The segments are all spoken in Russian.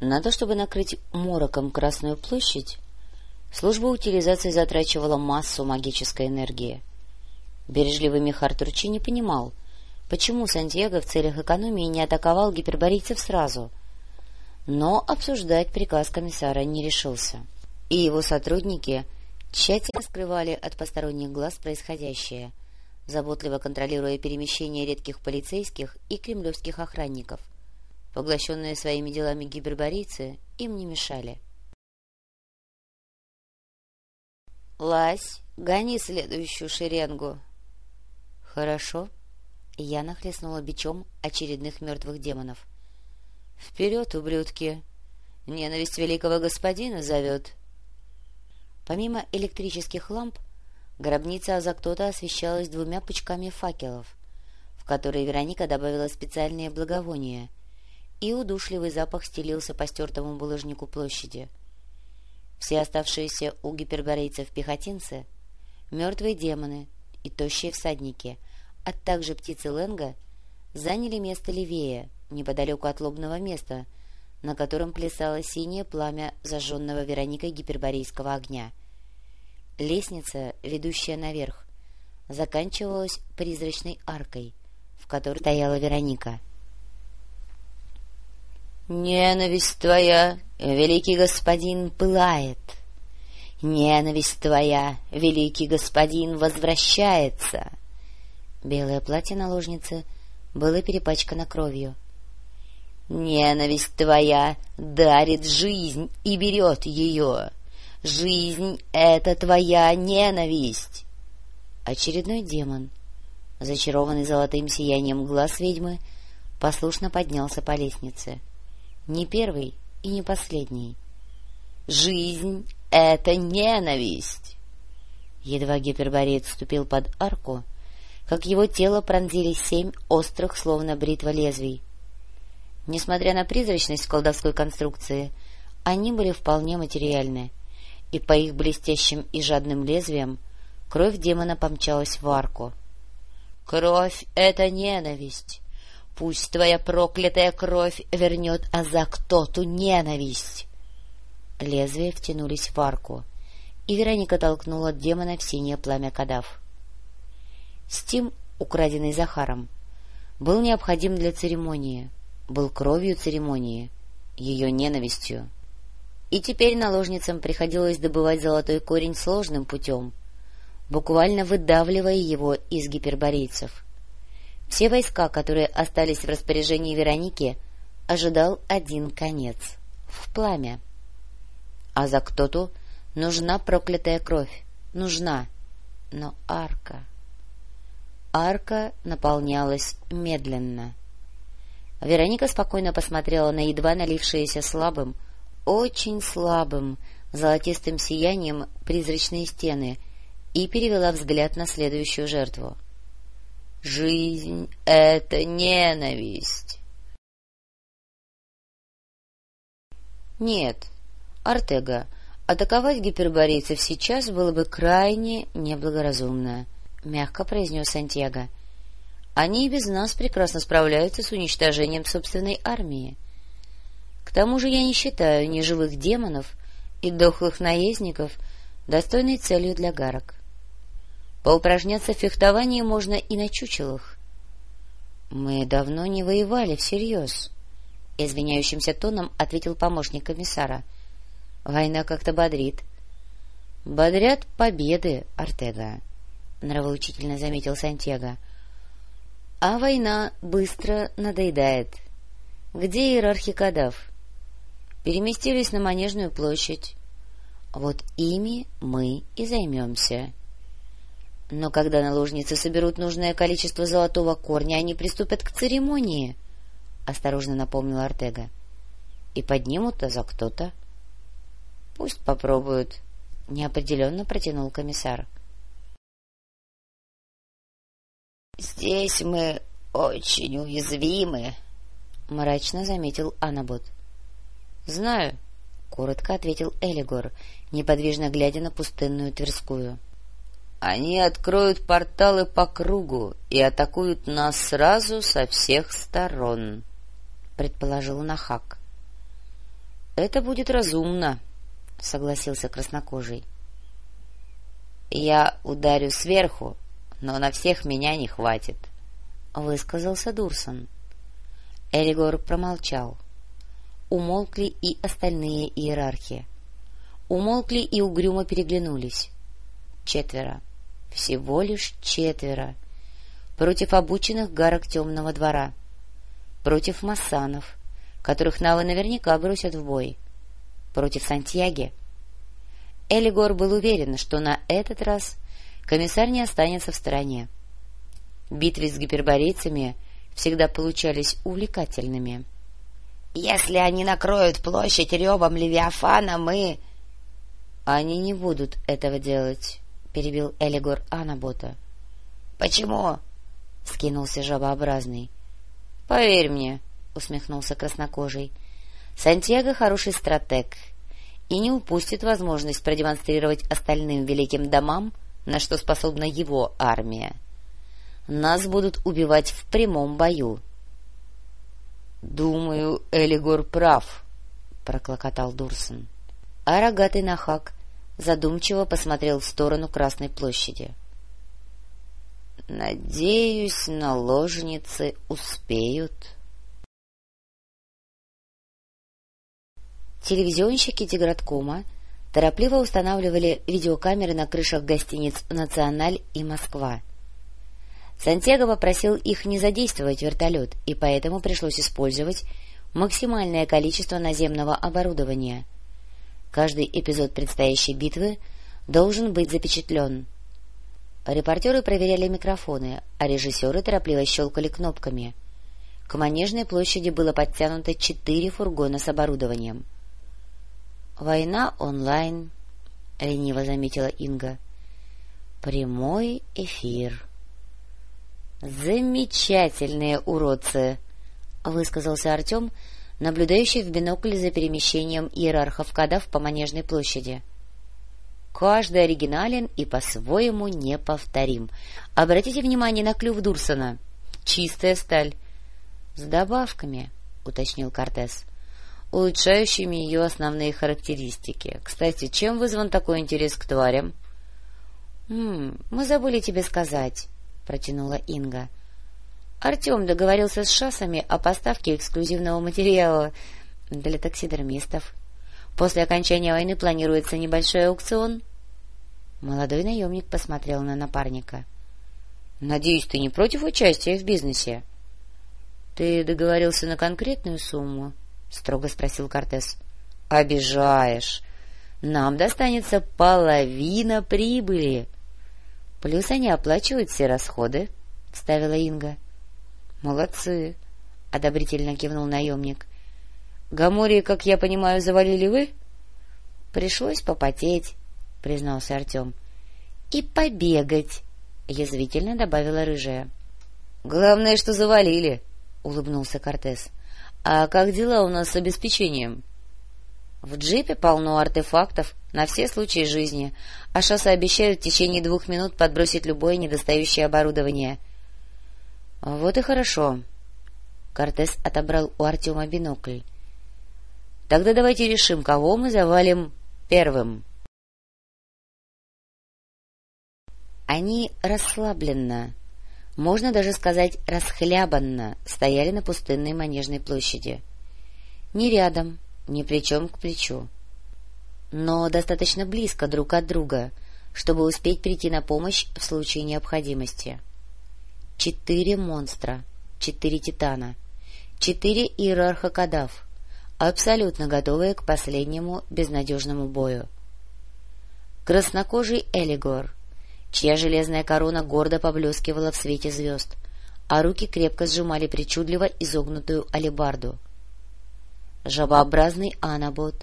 На то, чтобы накрыть мороком Красную площадь, служба утилизации затрачивала массу магической энергии. Бережливый Михар Турчи не понимал, почему Сантьяго в целях экономии не атаковал гиперборийцев сразу, но обсуждать приказ комиссара не решился. И его сотрудники тщательно скрывали от посторонних глаз происходящее, заботливо контролируя перемещение редких полицейских и кремлевских охранников. Поглощенные своими делами гиберборийцы им не мешали. — Лась, гони следующую шеренгу. — Хорошо. Я нахлестнула бичом очередных мертвых демонов. — Вперед, ублюдки! Ненависть великого господина зовет. — Помимо электрических ламп, гробница Азактота освещалась двумя пучками факелов, в которые Вероника добавила специальные благовония, и удушливый запах стелился по стертому булыжнику площади. Все оставшиеся у гиперборейцев пехотинцы, мертвые демоны и тощие всадники, а также птицы Ленга, заняли место левее, неподалеку от лобного места — на котором плясало синее пламя зажженного Вероникой гиперборейского огня. Лестница, ведущая наверх, заканчивалась призрачной аркой, в которой стояла Вероника. «Ненависть твоя, великий господин, пылает! Ненависть твоя, великий господин, возвращается!» Белое платье наложницы было перепачкано кровью. Ненависть твоя дарит жизнь и берет ее. Жизнь — это твоя ненависть. Очередной демон, зачарованный золотым сиянием глаз ведьмы, послушно поднялся по лестнице. Не первый и не последний. Жизнь — это ненависть. Едва гипербореец вступил под арку, как его тело пронзили семь острых, словно бритва лезвий. Несмотря на призрачность колдовской конструкции, они были вполне материальны, и по их блестящим и жадным лезвиям кровь демона помчалась в арку. — Кровь — это ненависть! Пусть твоя проклятая кровь вернет Азактоту ненависть! Лезвия втянулись в арку, и Вероника толкнула демона в синее пламя кадав. Стим, украденный Захаром, был необходим для церемонии — был кровью церемонии, ее ненавистью. И теперь наложницам приходилось добывать золотой корень сложным путем, буквально выдавливая его из гиперборейцев. Все войска, которые остались в распоряжении Вероники, ожидал один конец — в пламя. А за кто-то нужна проклятая кровь, нужна, но арка... Арка наполнялась медленно — Вероника спокойно посмотрела на едва налившиеся слабым, очень слабым, золотистым сиянием призрачные стены и перевела взгляд на следующую жертву. «Жизнь — это ненависть!» «Нет, Артега, атаковать гиперборейцев сейчас было бы крайне неблагоразумно», — мягко произнес Сантьяго. — они и без нас прекрасно справляются с уничтожением собственной армии. К тому же я не считаю ни живых демонов и дохлых наездников достойной целью для гарок. Поупражняться в фехтовании можно и на чучелах. — Мы давно не воевали всерьез, — извиняющимся тоном ответил помощник комиссара. — Война как-то бодрит. — Бодрят победы, Артега, — нравоучительно заметил Сантьяго. — а война быстро надоедает. Где иерархи кадав? Переместились на Манежную площадь. Вот ими мы и займемся. Но когда наложницы соберут нужное количество золотого корня, они приступят к церемонии, — осторожно напомнил Артега. — И поднимут-то за кто-то. — Пусть попробуют, — неопределенно протянул комиссар. —— Здесь мы очень уязвимы, — мрачно заметил Анабот. — Знаю, — коротко ответил Элигор, неподвижно глядя на пустынную Тверскую. — Они откроют порталы по кругу и атакуют нас сразу со всех сторон, — предположил Нахак. — Это будет разумно, — согласился краснокожий. — Я ударю сверху, но на всех меня не хватит, — высказался Дурсон. Эригор промолчал. Умолкли и остальные иерархи. Умолкли и угрюмо переглянулись. Четверо. Всего лишь четверо. Против обученных гарок темного двора. Против массанов, которых Навы наверняка бросят в бой. Против Сантьяги. Элигор был уверен, что на этот раз комиссар не останется в стороне. Битвы с гиперборейцами всегда получались увлекательными. — Если они накроют площадь ревом Левиафана, мы... — Они не будут этого делать, — перебил Элигор Анабота. — Почему? — скинулся жабообразный. — Поверь мне, — усмехнулся краснокожий, — Сантьяго хороший стратег и не упустит возможность продемонстрировать остальным великим домам, на что способна его армия. Нас будут убивать в прямом бою. — Думаю, Элигор прав, — проклокотал Дурсон. А рогатый нахак задумчиво посмотрел в сторону Красной площади. — Надеюсь, наложницы успеют. Телевизионщики Тиграткома торопливо устанавливали видеокамеры на крышах гостиниц «Националь» и «Москва». Сантьяго попросил их не задействовать вертолет, и поэтому пришлось использовать максимальное количество наземного оборудования. Каждый эпизод предстоящей битвы должен быть запечатлен. Репортеры проверяли микрофоны, а режиссеры торопливо щелкали кнопками. К Манежной площади было подтянуто четыре фургона с оборудованием. — Война онлайн, — лениво заметила Инга. — Прямой эфир. — Замечательные уродцы, — высказался Артем, наблюдающий в бинокль за перемещением иерархов кадав по Манежной площади. — Каждый оригинален и по-своему неповторим. Обратите внимание на клюв Дурсона. Чистая сталь. — С добавками, — уточнил Кортес, — улучшающими ее основные характеристики. Кстати, чем вызван такой интерес к тварям? — Мы забыли тебе сказать, — протянула Инга. Артем договорился с шасами о поставке эксклюзивного материала для таксидермистов. После окончания войны планируется небольшой аукцион. Молодой наемник посмотрел на напарника. — Надеюсь, ты не против участия в бизнесе? — Ты договорился на конкретную сумму? — строго спросил Кортес. — Обижаешь. Нам достанется половина прибыли. — Плюс они оплачивают все расходы, — вставила Инга. — Молодцы, — одобрительно кивнул наемник. Гамории, как я понимаю, завалили вы? — Пришлось попотеть, — признался Артем. — И побегать, — язвительно добавила рыжая. — Главное, что завалили, — улыбнулся Кортес. — А как дела у нас с обеспечением? — В джипе полно артефактов на все случаи жизни, а шоссе обещают в течение двух минут подбросить любое недостающее оборудование. — Вот и хорошо. Кортес отобрал у Артема бинокль. Тогда давайте решим, кого мы завалим первым. Они расслабленно, можно даже сказать расхлябанно, стояли на пустынной Манежной площади. Ни рядом, ни плечом к плечу. Но достаточно близко друг от друга, чтобы успеть прийти на помощь в случае необходимости. Четыре монстра, четыре титана, четыре иерарха кадав, абсолютно готовые к последнему безнадежному бою. Краснокожий Элигор, чья железная корона гордо поблескивала в свете звезд, а руки крепко сжимали причудливо изогнутую алебарду. Жабообразный анабот,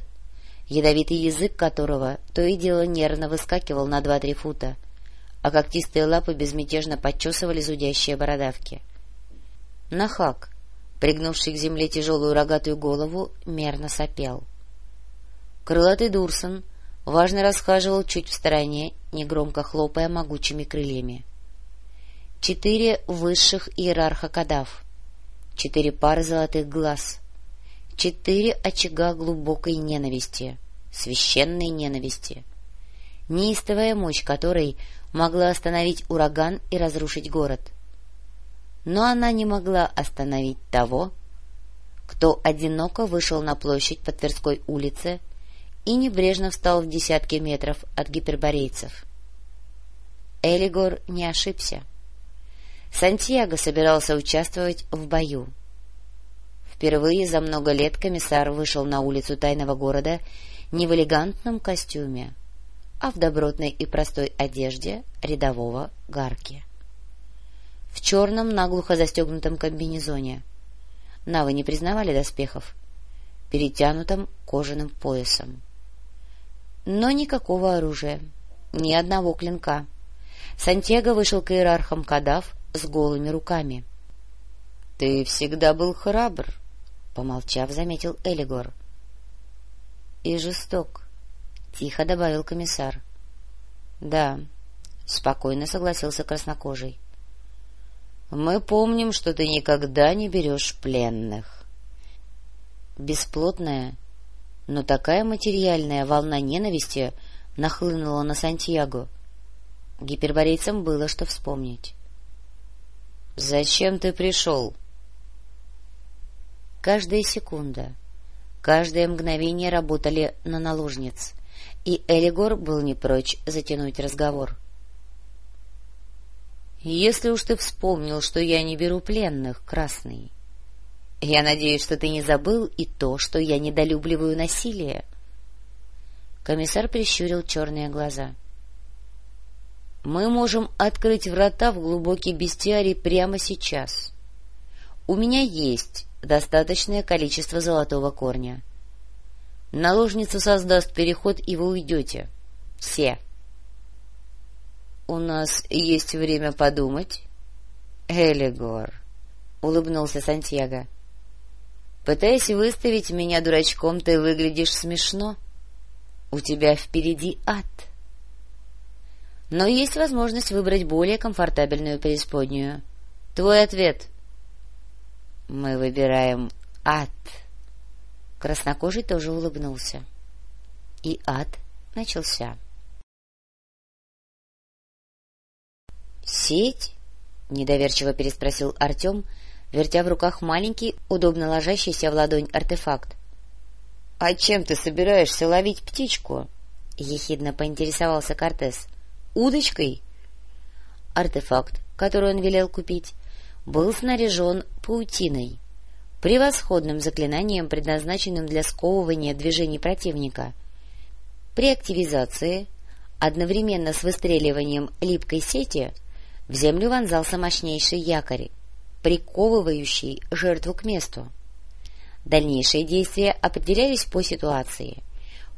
ядовитый язык которого то и дело нервно выскакивал на два-три фута, а когтистые лапы безмятежно подчесывали зудящие бородавки. Нахак, пригнувший к земле тяжелую рогатую голову, мерно сопел. Крылатый Дурсон важно расхаживал чуть в стороне, негромко хлопая могучими крыльями. Четыре высших иерарха кадав, четыре пары золотых глаз, четыре очага глубокой ненависти, священной ненависти, неистовая мощь которой могла остановить ураган и разрушить город. Но она не могла остановить того, кто одиноко вышел на площадь по Тверской улице и небрежно встал в десятки метров от гиперборейцев. Элигор не ошибся. Сантьяго собирался участвовать в бою. Впервые за много лет комиссар вышел на улицу тайного города не в элегантном костюме, а в добротной и простой одежде рядового гарки. В черном наглухо застегнутом комбинезоне. Навы не признавали доспехов, перетянутым кожаным поясом. Но никакого оружия, ни одного клинка. Сантьяго вышел к иерархам Кадав с голыми руками. — Ты всегда был храбр, — помолчав, заметил Элигор. — И жесток, — тихо добавил комиссар. — Да, — спокойно согласился краснокожий. — Мы помним, что ты никогда не берешь пленных. Бесплотная, но такая материальная волна ненависти нахлынула на Сантьяго. Гиперборейцам было что вспомнить. — Зачем ты пришел? Каждая секунда, каждое мгновение работали на наложниц, и Элигор был не прочь затянуть разговор. — Если уж ты вспомнил, что я не беру пленных, Красный, я надеюсь, что ты не забыл и то, что я недолюбливаю насилие. Комиссар прищурил черные глаза. — Мы можем открыть врата в глубокий бестиарий прямо сейчас. У меня есть достаточное количество золотого корня. Наложница создаст переход, и вы уйдете. Все. — У нас есть время подумать. — Элигор, — улыбнулся Сантьяго. — Пытаясь выставить меня дурачком, ты выглядишь смешно. У тебя впереди ад. Но есть возможность выбрать более комфортабельную преисподнюю. Твой ответ — мы выбираем ад. Краснокожий тоже улыбнулся. И ад начался. «Сеть?» — недоверчиво переспросил Артем, вертя в руках маленький, удобно ложащийся в ладонь артефакт. — А чем ты собираешься ловить птичку? — ехидно поинтересовался Кортес. — Удочкой? Артефакт, который он велел купить, был снаряжен паутиной, превосходным заклинанием, предназначенным для сковывания движений противника. При активизации, одновременно с выстреливанием липкой сети, в землю вонзался мощнейший якорь, приковывающий жертву к месту. Дальнейшие действия определялись по ситуации.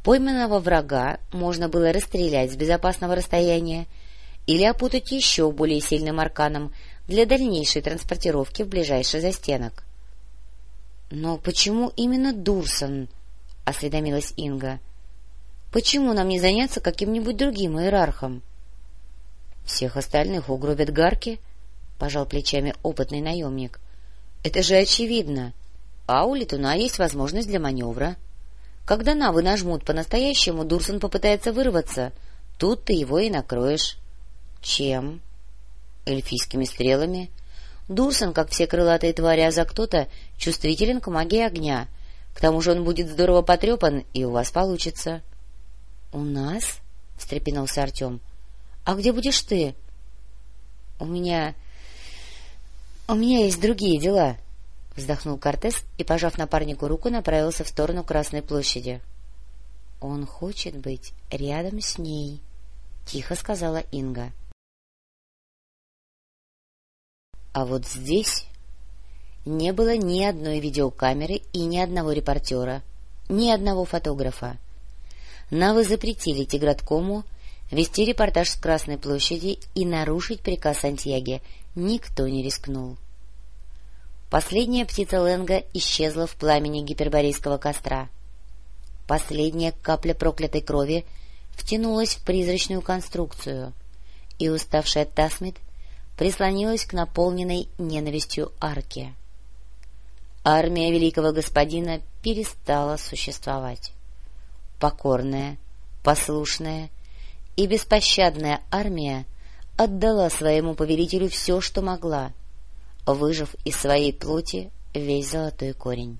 Пойманного врага можно было расстрелять с безопасного расстояния или опутать еще более сильным арканом, для дальнейшей транспортировки в ближайший застенок. — Но почему именно Дурсон? — осведомилась Инга. — Почему нам не заняться каким-нибудь другим иерархом? — Всех остальных угробят гарки, — пожал плечами опытный наемник. — Это же очевидно. А у летуна есть возможность для маневра. Когда навы нажмут по-настоящему, Дурсон попытается вырваться. Тут ты его и накроешь. — Чем? — эльфийскими стрелами. Дурсон, как все крылатые твари, а за кто-то, чувствителен к магии огня. К тому же он будет здорово потрепан, и у вас получится. — У нас? — встрепенулся Артем. — А где будешь ты? — У меня... У меня есть другие дела, — вздохнул Кортес и, пожав напарнику руку, направился в сторону Красной площади. — Он хочет быть рядом с ней, — тихо сказала Инга. — А вот здесь не было ни одной видеокамеры и ни одного репортера, ни одного фотографа. Навы запретили Тиграткому вести репортаж с Красной площади и нарушить приказ Сантьяги никто не рискнул. Последняя птица Ленга исчезла в пламени гиперборейского костра. Последняя капля проклятой крови втянулась в призрачную конструкцию, и уставшая Тасмит — прислонилась к наполненной ненавистью арке. Армия великого господина перестала существовать. Покорная, послушная и беспощадная армия отдала своему повелителю все, что могла, выжив из своей плоти весь золотой корень.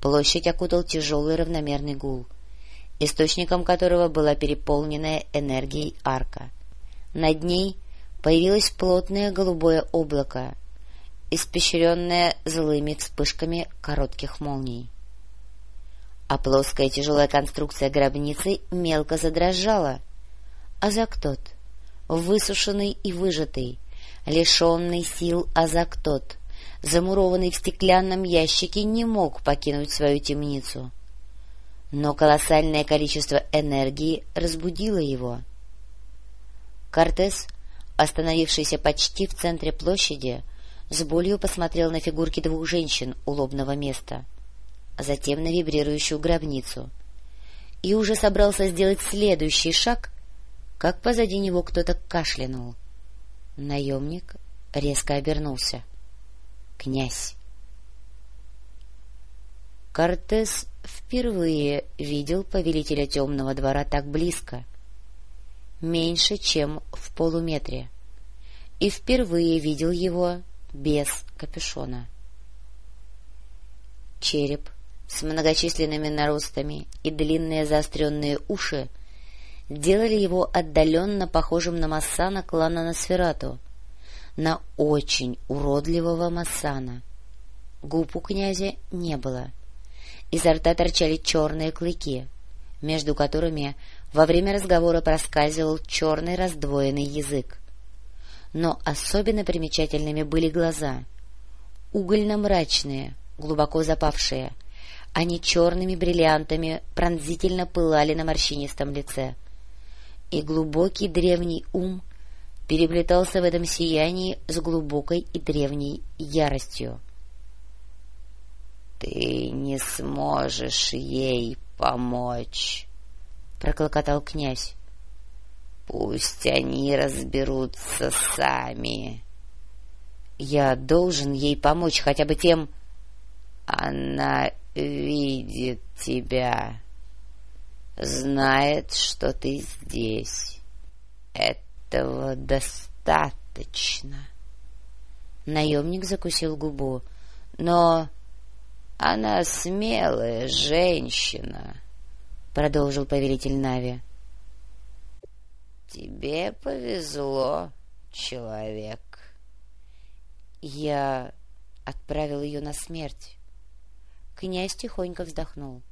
Площадь окутал тяжелый равномерный гул, источником которого была переполненная энергией арка. Над ней появилось плотное голубое облако, испещренное злыми вспышками коротких молний. А плоская тяжелая конструкция гробницы мелко задрожала, а Зактот, высушенный и выжатый, лишенный сил Азактот, замурованный в стеклянном ящике, не мог покинуть свою темницу. Но колоссальное количество энергии разбудило его. Кортес, остановившийся почти в центре площади, с болью посмотрел на фигурки двух женщин у лобного места, а затем на вибрирующую гробницу, и уже собрался сделать следующий шаг, как позади него кто-то кашлянул. Наемник резко обернулся князь. Кортес впервые видел повелителя темного двора так близко, меньше, чем в полуметре, и впервые видел его без капюшона. Череп с многочисленными наростами и длинные заостренные уши делали его отдаленно похожим на Массана клана Носферату, на очень уродливого Массана. Губ у князя не было. Изо рта торчали черные клыки, между которыми во время разговора проскальзывал черный раздвоенный язык. Но особенно примечательными были глаза. Угольно-мрачные, глубоко запавшие. Они черными бриллиантами пронзительно пылали на морщинистом лице. И глубокий древний ум переплетался в этом сиянии с глубокой и древней яростью. — Ты не сможешь ей помочь, — проклокотал князь. — Пусть они разберутся сами. — Я должен ей помочь хотя бы тем... — Она видит тебя, знает, что ты здесь. Это этого достаточно. Наемник закусил губу. Но она смелая женщина, продолжил повелитель Нави. Тебе повезло, человек. Я отправил ее на смерть. Князь тихонько вздохнул.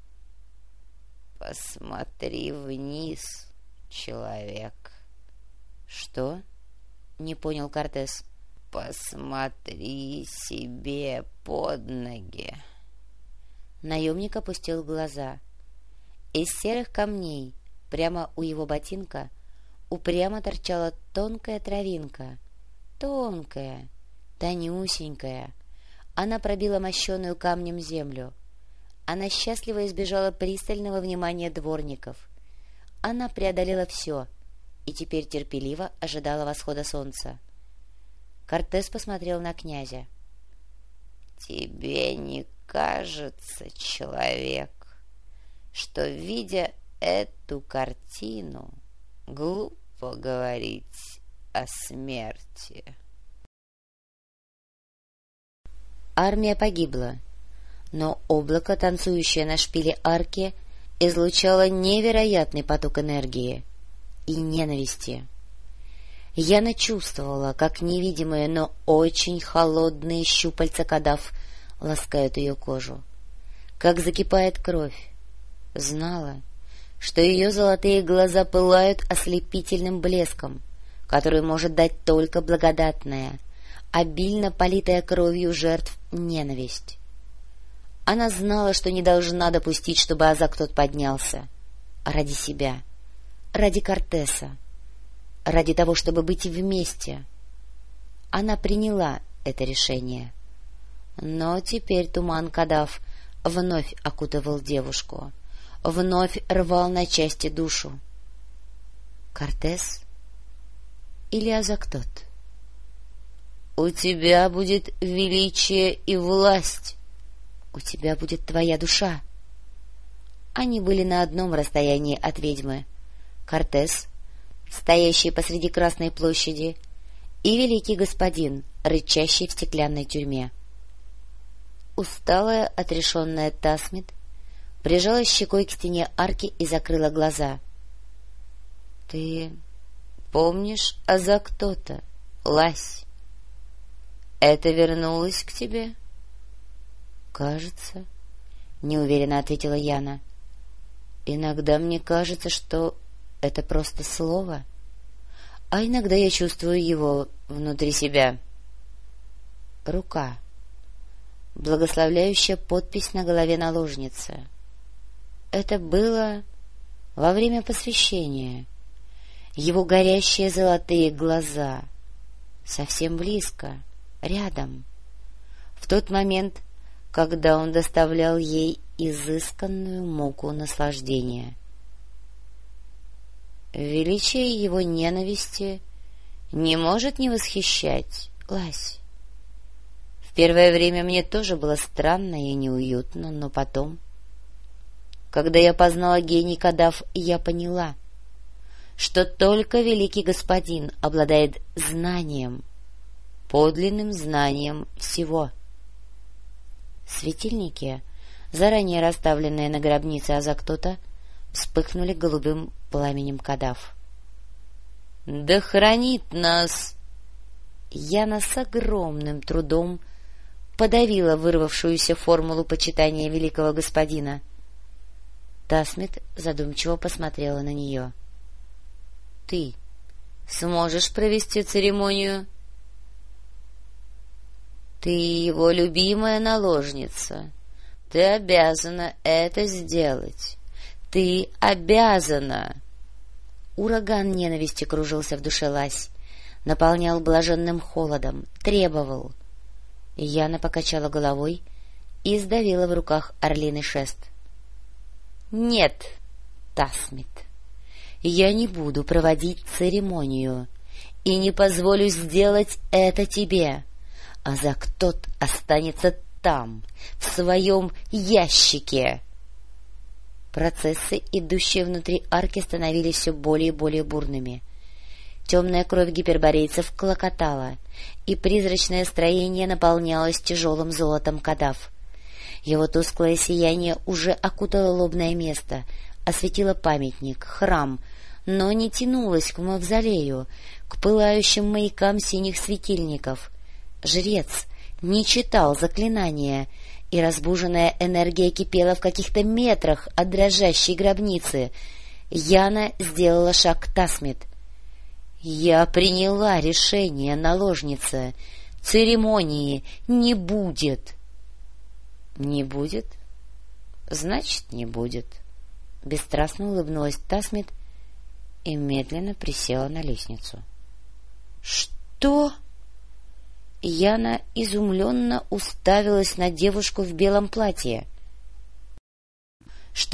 Посмотри вниз, человек. «Что?» — не понял Кортес. «Посмотри себе под ноги!» Наемник опустил глаза. Из серых камней, прямо у его ботинка, упрямо торчала тонкая травинка. Тонкая, тонюсенькая. Она пробила мощеную камнем землю. Она счастливо избежала пристального внимания дворников. Она преодолела все — и теперь терпеливо ожидала восхода солнца. Кортес посмотрел на князя. — Тебе не кажется, человек, что, видя эту картину, глупо говорить о смерти? Армия погибла, но облако, танцующее на шпиле арки, излучало невероятный поток энергии — и ненависти. Яна чувствовала, как невидимые, но очень холодные щупальца кадав ласкают ее кожу, как закипает кровь. Знала, что ее золотые глаза пылают ослепительным блеском, который может дать только благодатная, обильно политая кровью жертв ненависть. Она знала, что не должна допустить, чтобы Азак тот поднялся. Ради себя — ради Кортеса, ради того, чтобы быть вместе. Она приняла это решение. Но теперь туман Кадав вновь окутывал девушку, вновь рвал на части душу. Кортес или Азактот? — У тебя будет величие и власть, у тебя будет твоя душа. Они были на одном расстоянии от ведьмы. Кортес, стоящий посреди Красной площади, и великий господин, рычащий в стеклянной тюрьме. Усталая, отрешенная Тасмит прижалась щекой к стене арки и закрыла глаза. — Ты помнишь, а за кто-то, Лась? Это вернулось к тебе? — Кажется, — неуверенно ответила Яна. — Иногда мне кажется, что это просто слово, а иногда я чувствую его внутри себя. Рука. Благословляющая подпись на голове наложницы. Это было во время посвящения. Его горящие золотые глаза. Совсем близко, рядом. В тот момент, когда он доставлял ей изысканную муку наслаждения. Величие его ненависти не может не восхищать, Лась. В первое время мне тоже было странно и неуютно, но потом... Когда я познала гений Кадав, я поняла, что только великий господин обладает знанием, подлинным знанием всего. Светильники, заранее расставленные на гробнице Азактота, вспыхнули голубым пламенем Кадав. — Да хранит нас! Яна с огромным трудом подавила вырвавшуюся формулу почитания великого господина — Тасмит задумчиво посмотрела на нее. — Ты сможешь провести церемонию? — Ты его любимая наложница. Ты обязана это сделать. Ты обязана! Ураган ненависти кружился в душе Лась, наполнял блаженным холодом, требовал. Яна покачала головой и сдавила в руках орлиный шест —— Нет, Тасмит, я не буду проводить церемонию и не позволю сделать это тебе, а за кто-то останется там, в своем ящике. Процессы, идущие внутри арки, становились все более и более бурными. Темная кровь гиперборейцев клокотала, и призрачное строение наполнялось тяжелым золотом кадав — его тусклое сияние уже окутало лобное место, осветило памятник, храм, но не тянулось к мавзолею, к пылающим маякам синих светильников. Жрец не читал заклинания, и разбуженная энергия кипела в каких-то метрах от дрожащей гробницы. Яна сделала шаг к Тасмит. — Я приняла решение, наложница. Церемонии не будет. — Не будет? — Значит, не будет. Бесстрастно улыбнулась Тасмит и медленно присела на лестницу. — Что? Яна изумленно уставилась на девушку в белом платье.